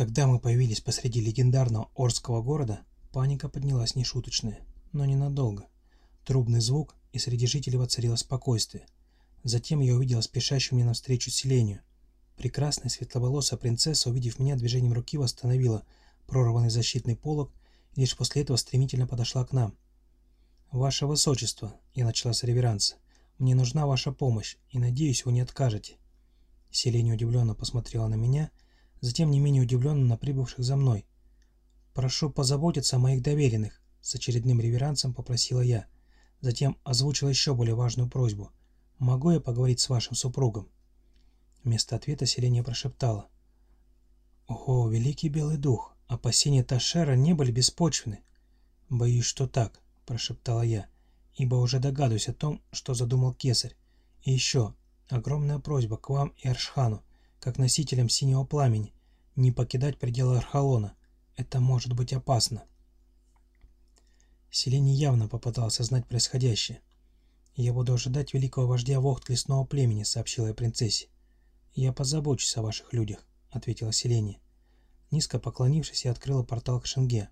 Когда мы появились посреди легендарного Орского города, паника поднялась нешуточная, но ненадолго. Трубный звук, и среди жителей воцарилось спокойствие. Затем я увидела спешащую мне навстречу селению. Прекрасная светловолосая принцесса, увидев меня движением руки, восстановила прорванный защитный полог и лишь после этого стремительно подошла к нам. «Ваше Высочество», — я начала с реверанса, — «мне нужна ваша помощь, и надеюсь, вы не откажете». Селения удивленно посмотрела на меня, затем не менее удивленно на прибывших за мной. «Прошу позаботиться о моих доверенных», — с очередным реверансом попросила я. Затем озвучила еще более важную просьбу. «Могу я поговорить с вашим супругом?» Вместо ответа Селения прошептала. «О, великий белый дух, опасения Ташера не были беспочвены». «Боюсь, что так», — прошептала я, «ибо уже догадываюсь о том, что задумал кесарь. И еще, огромная просьба к вам и Аршхану, как носителям синего пламени, не покидать пределы Архалона. Это может быть опасно». Селени явно попытался знать происходящее. «Я буду ожидать великого вождя Вохт лесного племени», — сообщила я принцессе. «Я позабочусь о ваших людях», — ответила Селения. Низко поклонившись, я открыла портал к Шенге.